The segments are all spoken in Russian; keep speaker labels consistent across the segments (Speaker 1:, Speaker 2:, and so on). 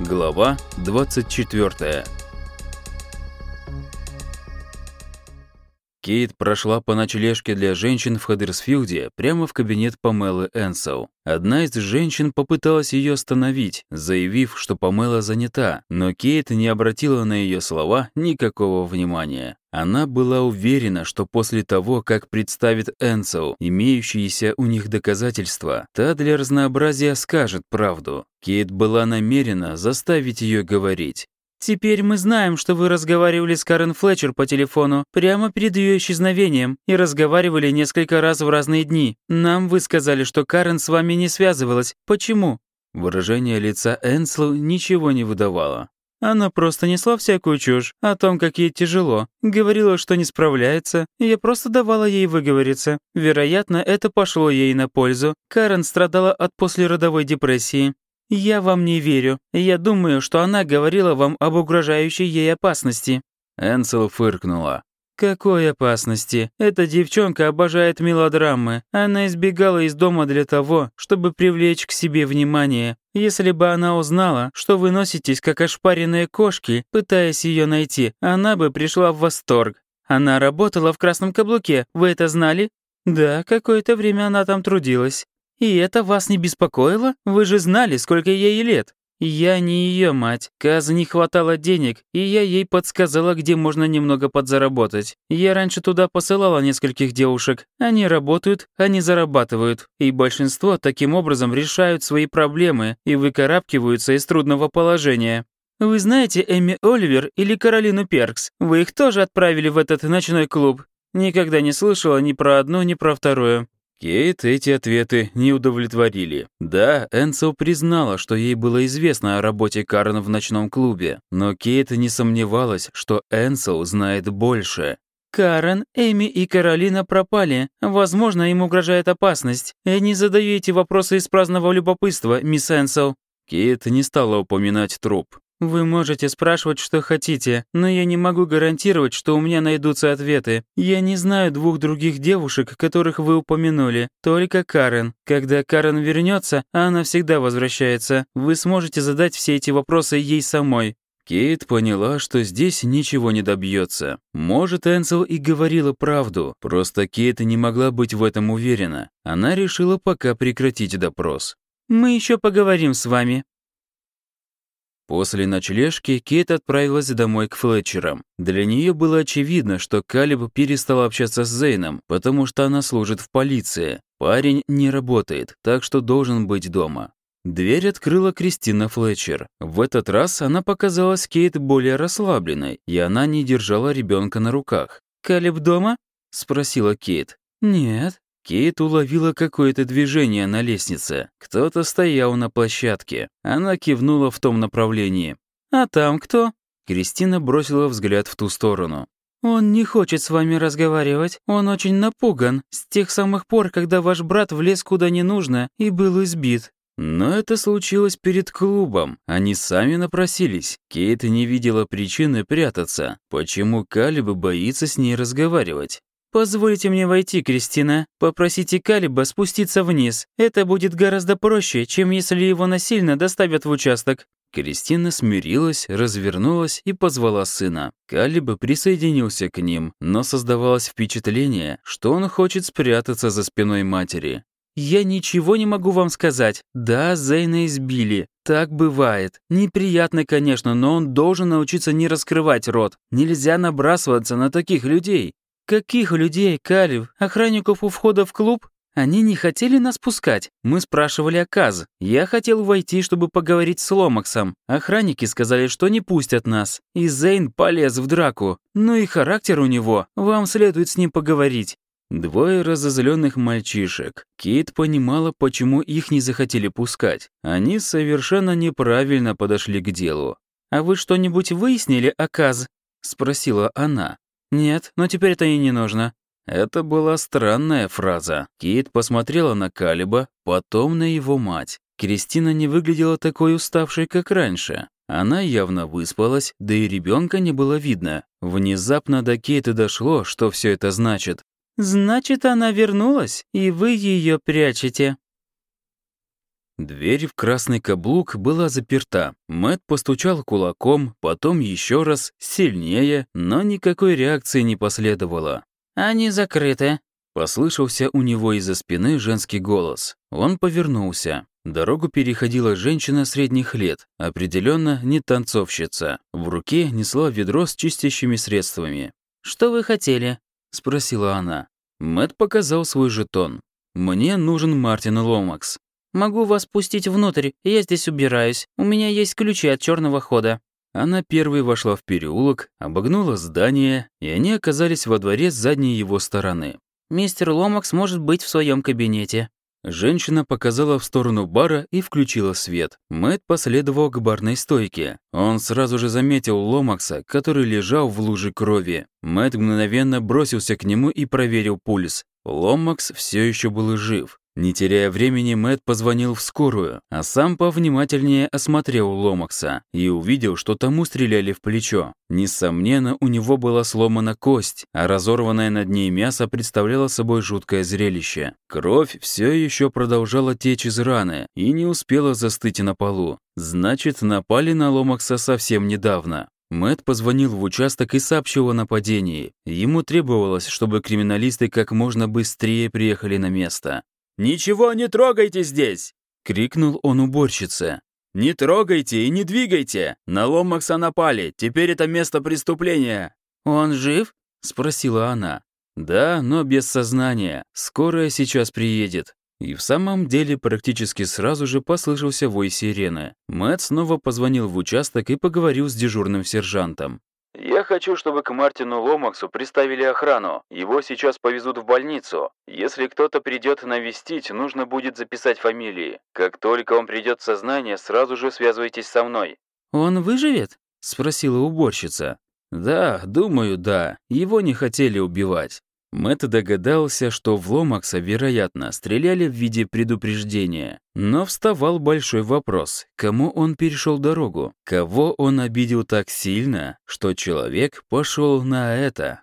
Speaker 1: Глава 24 Кейт прошла по ночлежке для женщин в Хаддерсфилде прямо в кабинет Памелы Энсел. Одна из женщин попыталась ее остановить, заявив, что Памела занята, но Кейт не обратила на ее слова никакого внимания. Она была уверена, что после того, как представит Энсел имеющиеся у них доказательства, та для разнообразия скажет правду. Кейт была намерена заставить ее говорить.
Speaker 2: Теперь мы знаем, что вы разговаривали с Карен Флетчер по телефону прямо перед ее исчезновением и разговаривали несколько раз в разные дни. Нам вы сказали, что Карен с вами не связывалась. Почему?»
Speaker 1: Выражение лица Энсел ничего не выдавало.
Speaker 2: Она просто несла всякую чушь о том, как ей тяжело. Говорила, что не справляется, я просто давала ей выговориться. Вероятно, это пошло ей на пользу. Карен страдала от послеродовой депрессии. «Я вам не верю. Я думаю, что она говорила вам об угрожающей ей опасности».
Speaker 1: Энсел фыркнула.
Speaker 2: «Какой опасности? Эта девчонка обожает мелодрамы. Она избегала из дома для того, чтобы привлечь к себе внимание. Если бы она узнала, что вы носитесь как ошпаренные кошки, пытаясь ее найти, она бы пришла в восторг. Она работала в красном каблуке, вы это знали? Да, какое-то время она там трудилась. «И это вас не беспокоило? Вы же знали, сколько ей лет». «Я не ее мать. Каза не хватало денег, и я ей подсказала, где можно немного подзаработать. Я раньше туда посылала нескольких девушек. Они работают, они зарабатывают. И большинство таким образом решают свои проблемы и выкарабкиваются из трудного положения. Вы знаете Эми Оливер или Каролину Перкс? Вы их тоже отправили в этот ночной клуб. Никогда не слышала ни про одну, ни про вторую.
Speaker 1: Кейт эти ответы не удовлетворили. Да, Энсо признала, что ей было известно о работе Карен в ночном клубе, но Кейт не сомневалась, что Энсо знает больше.
Speaker 2: «Карен, Эми и Каролина пропали. Возможно, им угрожает опасность. Я не задаю эти вопросы из праздного любопытства, мисс Энсо».
Speaker 1: Кейт не стала упоминать труп.
Speaker 2: Вы можете спрашивать, что хотите, но я не могу гарантировать, что у меня найдутся ответы. Я не знаю двух других девушек, которых вы упомянули, только Карен. Когда Карен вернется, а она всегда возвращается, вы сможете задать все эти вопросы ей самой.
Speaker 1: Кейт поняла, что здесь ничего не добьется. Может, Энсел и говорила правду, просто Кейт не могла быть в этом уверена. Она решила пока прекратить допрос.
Speaker 2: «Мы еще поговорим с вами»,
Speaker 1: После ночлежки Кейт отправилась домой к Флетчерам. Для нее было очевидно, что Калиб перестал общаться с Зейном, потому что она служит в полиции. Парень не работает, так что должен быть дома. Дверь открыла Кристина Флетчер. В этот раз она показалась Кейт более расслабленной, и она не держала ребенка на руках.
Speaker 2: «Калиб дома?» — спросила Кейт. «Нет».
Speaker 1: Кейт уловила какое-то движение на лестнице. Кто-то стоял на площадке. Она кивнула в том направлении.
Speaker 2: «А там кто?»
Speaker 1: Кристина бросила взгляд в ту сторону.
Speaker 2: «Он не хочет с вами разговаривать. Он очень напуган. С тех самых пор, когда ваш брат влез куда не нужно и был избит».
Speaker 1: Но это случилось перед клубом. Они сами напросились. Кейт не видела причины прятаться. Почему Калиб боится с ней разговаривать?
Speaker 2: «Позвольте мне войти, Кристина. Попросите Калиба спуститься вниз. Это будет гораздо проще, чем если его насильно доставят в участок».
Speaker 1: Кристина смирилась, развернулась и позвала сына. Калиб присоединился к ним, но создавалось впечатление, что он хочет спрятаться за спиной матери.
Speaker 2: «Я ничего не могу вам сказать. Да, Зейна избили. Так бывает. Неприятно, конечно, но он должен научиться не раскрывать рот. Нельзя набрасываться на таких людей. «Каких людей, Калив? Охранников у входа в клуб? Они не хотели нас пускать. Мы спрашивали о Каз. Я хотел войти, чтобы поговорить с Ломаксом. Охранники сказали, что не пустят нас. И Зейн полез в драку. Ну и характер у него. Вам следует с ним поговорить».
Speaker 1: Двое разозленных мальчишек. Кит понимала, почему их не захотели пускать. Они совершенно неправильно подошли к делу.
Speaker 2: «А вы что-нибудь выяснили о Каз?» — спросила она. «Нет, но теперь это и не нужно».
Speaker 1: Это была странная фраза. Кит посмотрела на Калиба, потом на его мать. Кристина не выглядела такой уставшей, как раньше. Она явно выспалась, да и ребенка не было видно. Внезапно до Кейта дошло, что все это значит.
Speaker 2: «Значит, она вернулась, и вы ее прячете»,
Speaker 1: Дверь в красный каблук была заперта. Мэт постучал кулаком, потом еще раз, сильнее, но никакой реакции не последовало.
Speaker 2: «Они закрыты», —
Speaker 1: послышался у него из-за спины женский голос. Он повернулся. Дорогу переходила женщина средних лет, определенно не танцовщица. В руке несла ведро с чистящими средствами.
Speaker 2: «Что вы хотели?»
Speaker 1: — спросила она. Мэт показал свой жетон. «Мне нужен Мартин Ломакс».
Speaker 2: «Могу вас пустить внутрь, я здесь убираюсь. У меня есть ключи от черного хода».
Speaker 1: Она первой вошла в переулок, обогнула здание, и они оказались во дворе с задней его стороны.
Speaker 2: «Мистер Ломакс может быть в своем кабинете».
Speaker 1: Женщина показала в сторону бара и включила свет. Мэт последовал к барной стойке. Он сразу же заметил Ломакса, который лежал в луже крови. Мэт мгновенно бросился к нему и проверил пульс. Ломакс все еще был жив. Не теряя времени, Мэт позвонил в скорую, а сам повнимательнее осмотрел Ломакса и увидел, что тому стреляли в плечо. Несомненно, у него была сломана кость, а разорванное над ней мясо представляло собой жуткое зрелище. Кровь все еще продолжала течь из раны и не успела застыть на полу. Значит, напали на Ломакса совсем недавно. Мэт позвонил в участок и сообщил о нападении. Ему требовалось, чтобы криминалисты как можно быстрее приехали на место. «Ничего не трогайте здесь!» — крикнул он уборщице. «Не трогайте и не двигайте! На Ломакса напали, теперь это место преступления!»
Speaker 2: «Он жив?»
Speaker 1: — спросила она. «Да, но без сознания. Скорая сейчас приедет». И в самом деле практически сразу же послышался вой сирены. Мэтт снова позвонил в участок и поговорил с дежурным сержантом. «Я хочу, чтобы к Мартину Ломаксу приставили охрану. Его сейчас повезут в больницу. Если кто-то придет навестить, нужно будет записать фамилии. Как только он придет в сознание, сразу же связывайтесь со мной».
Speaker 2: «Он выживет?»
Speaker 1: — спросила уборщица. «Да, думаю, да. Его не хотели убивать». Мэтт догадался, что в Ломакса, вероятно, стреляли в виде предупреждения. Но вставал большой вопрос, кому он перешел дорогу? Кого он обидел так сильно, что человек пошел на это?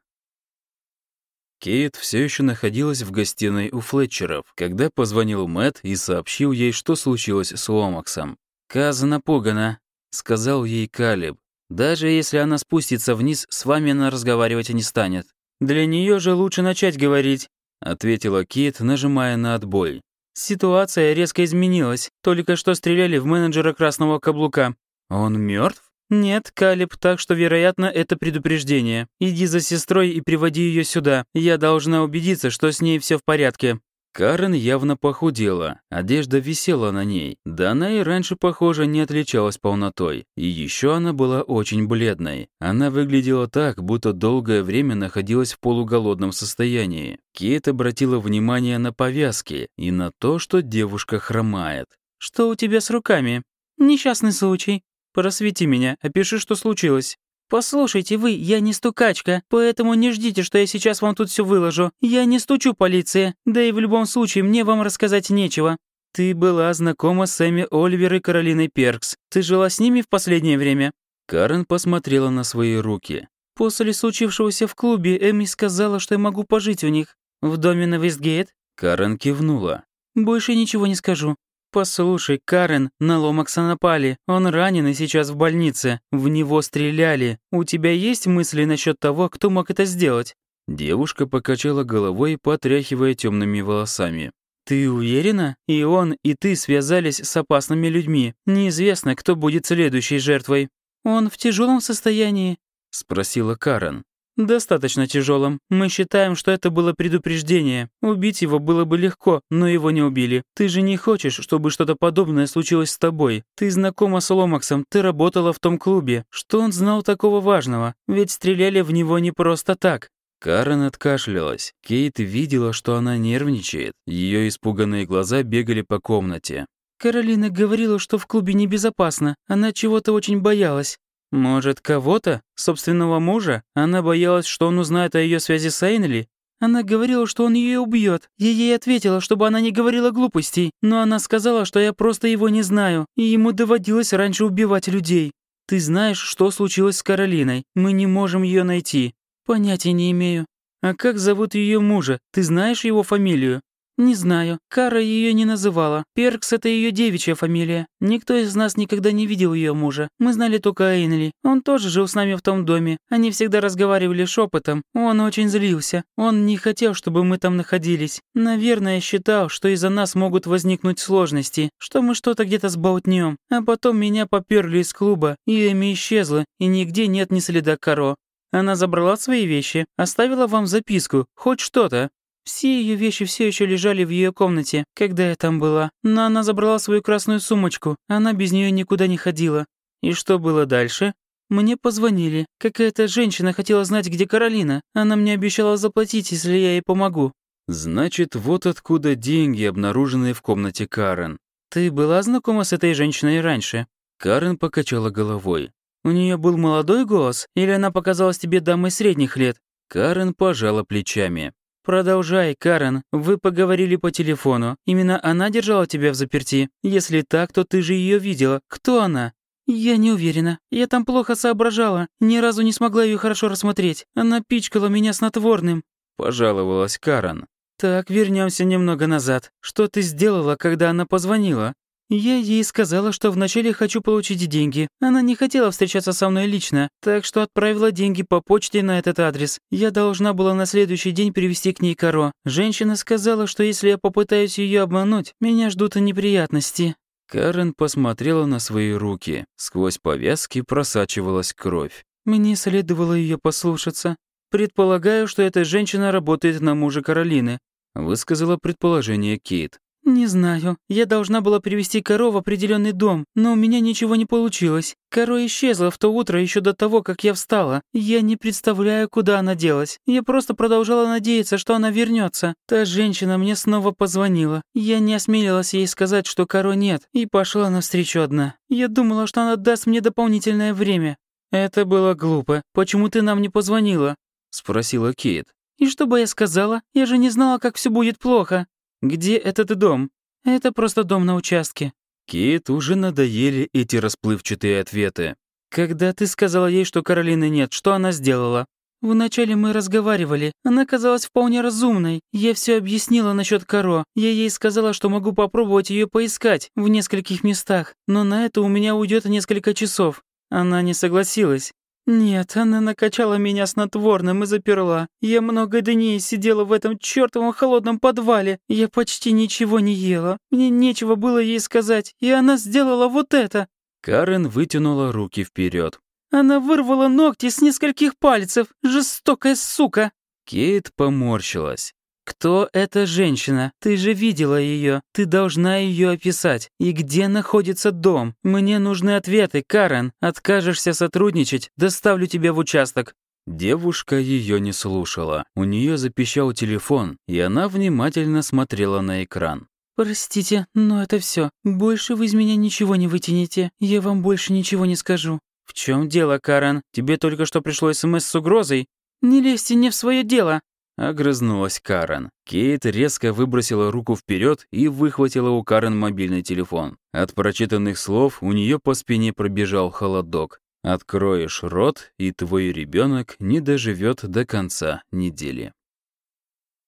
Speaker 1: Кейт все еще находилась в гостиной у Флетчеров, когда позвонил Мэтт и сообщил ей, что случилось с Ломаксом.
Speaker 2: «Каза напугана», — сказал ей Калиб. «Даже если она спустится вниз, с вами она разговаривать не станет». «Для нее же лучше начать говорить», — ответила Кит, нажимая на отбой. «Ситуация резко изменилась. Только что стреляли в менеджера красного каблука».
Speaker 1: «Он мертв?
Speaker 2: «Нет, Калиб, так что, вероятно, это предупреждение. Иди за сестрой и приводи ее сюда. Я должна убедиться, что с ней все в порядке».
Speaker 1: Карен явно похудела, одежда висела на ней. Да она и раньше, похоже, не отличалась полнотой. И еще она была очень бледной. Она выглядела так, будто долгое время находилась в полуголодном состоянии. Кейт обратила внимание на повязки и на то, что девушка хромает.
Speaker 2: «Что у тебя с руками?» «Несчастный случай. Просвети меня, опиши, что случилось». «Послушайте вы, я не стукачка, поэтому не ждите, что я сейчас вам тут все выложу. Я не стучу полиции, да и в любом случае мне вам рассказать нечего». «Ты была знакома с Эми Оливер и Каролиной Перкс. Ты жила с ними в последнее время?»
Speaker 1: Карен посмотрела на свои руки.
Speaker 2: «После случившегося в клубе Эми сказала, что я могу пожить у них. В доме на Вестгейт?»
Speaker 1: Карен кивнула.
Speaker 2: «Больше ничего не скажу. «Послушай, Карен, на Ломакса напали. Он ранен и сейчас в больнице. В него стреляли. У тебя есть мысли насчет того, кто мог это сделать?»
Speaker 1: Девушка покачала головой, потряхивая темными волосами.
Speaker 2: «Ты уверена? И он, и ты связались с опасными людьми. Неизвестно, кто будет следующей жертвой. Он в тяжелом состоянии?» — спросила Карен. «Достаточно тяжелым. Мы считаем, что это было предупреждение. Убить его было бы легко, но его не убили. Ты же не хочешь, чтобы что-то подобное случилось с тобой. Ты знакома с Ломаксом, ты работала в том клубе. Что он знал такого важного? Ведь стреляли в него не просто так».
Speaker 1: Карен откашлялась. Кейт видела, что она нервничает. Ее испуганные глаза бегали по комнате.
Speaker 2: «Каролина говорила, что в клубе небезопасно. Она чего-то очень боялась. Может, кого-то? Собственного мужа? Она боялась, что он узнает о ее связи с Эйнли? Она говорила, что он ее убьет. Я ей ответила, чтобы она не говорила глупостей, но она сказала, что я просто его не знаю, и ему доводилось раньше убивать людей. Ты знаешь, что случилось с Каролиной? Мы не можем ее найти. Понятия не имею. А как зовут ее мужа? Ты знаешь его фамилию? «Не знаю. Кара ее не называла. Перкс — это ее девичья фамилия. Никто из нас никогда не видел ее мужа. Мы знали только Эйнли. Он тоже жил с нами в том доме. Они всегда разговаривали шепотом. Он очень злился. Он не хотел, чтобы мы там находились. Наверное, считал, что из-за нас могут возникнуть сложности, что мы что-то где-то сболтнем. А потом меня поперли из клуба, и Эми исчезла, и нигде нет ни следа Каро. Она забрала свои вещи, оставила вам записку, хоть что-то. Все ее вещи все еще лежали в ее комнате, когда я там была. Но она забрала свою красную сумочку. Она без нее никуда не ходила. И что было дальше? Мне позвонили. Какая-то женщина хотела знать, где Каролина. Она мне обещала заплатить, если я ей помогу.
Speaker 1: Значит, вот откуда деньги, обнаруженные в комнате Карен.
Speaker 2: Ты была знакома с этой женщиной раньше?
Speaker 1: Карен покачала головой.
Speaker 2: У нее был молодой голос, или она показалась тебе дамой средних лет?
Speaker 1: Карен пожала плечами.
Speaker 2: «Продолжай, Карен. Вы поговорили по телефону. Именно она держала тебя в заперти. Если так, то ты же ее видела. Кто она?» «Я не уверена. Я там плохо соображала. Ни разу не смогла ее хорошо рассмотреть. Она пичкала меня снотворным».
Speaker 1: Пожаловалась Карен.
Speaker 2: «Так, вернемся немного назад. Что ты сделала, когда она позвонила?» Я ей сказала, что вначале хочу получить деньги. Она не хотела встречаться со мной лично, так что отправила деньги по почте на этот адрес. Я должна была на следующий день привезти к ней коро. Женщина сказала, что если я попытаюсь ее обмануть, меня ждут неприятности.
Speaker 1: Карен посмотрела на свои руки. Сквозь повязки просачивалась кровь.
Speaker 2: Мне следовало ее послушаться. Предполагаю, что эта женщина работает на мужа Каролины,
Speaker 1: высказала предположение Кейт.
Speaker 2: «Не знаю. Я должна была привести Каро в определенный дом, но у меня ничего не получилось. Каро исчезла в то утро еще до того, как я встала. Я не представляю, куда она делась. Я просто продолжала надеяться, что она вернется. Та женщина мне снова позвонила. Я не осмелилась ей сказать, что Каро нет, и пошла навстречу одна. Я думала, что она даст мне дополнительное время. Это было глупо. Почему ты нам не позвонила?» — спросила Кейт. «И что бы я сказала? Я же не знала, как все будет плохо. «Где этот дом?» «Это просто дом на участке».
Speaker 1: Кейт уже надоели эти расплывчатые ответы.
Speaker 2: «Когда ты сказала ей, что Каролины нет, что она сделала?» «Вначале мы разговаривали. Она казалась вполне разумной. Я все объяснила насчет Каро. Я ей сказала, что могу попробовать ее поискать в нескольких местах, но на это у меня уйдет несколько часов. Она не согласилась. «Нет, она накачала меня снотворным и заперла. Я много дней сидела в этом чёртовом холодном подвале. Я почти ничего не ела. Мне нечего было ей сказать, и она сделала вот это».
Speaker 1: Карен вытянула руки вперед.
Speaker 2: «Она вырвала ногти с нескольких пальцев. Жестокая сука!»
Speaker 1: Кейт поморщилась.
Speaker 2: «Кто эта женщина? Ты же видела ее. Ты должна ее описать. И где находится дом? Мне нужны ответы, Карен. Откажешься сотрудничать, доставлю тебя в участок».
Speaker 1: Девушка ее не слушала. У нее запищал телефон, и она внимательно смотрела на экран.
Speaker 2: «Простите, но это все. Больше вы из меня ничего не вытянете. Я вам больше ничего не скажу». «В чем дело, Карен? Тебе только что пришло СМС с угрозой?» «Не лезьте не в свое дело.
Speaker 1: Огрызнулась Карен. Кейт резко выбросила руку вперед и выхватила у Карен мобильный телефон. От прочитанных слов у нее по спине пробежал холодок. Откроешь рот, и твой ребенок не доживет до конца недели.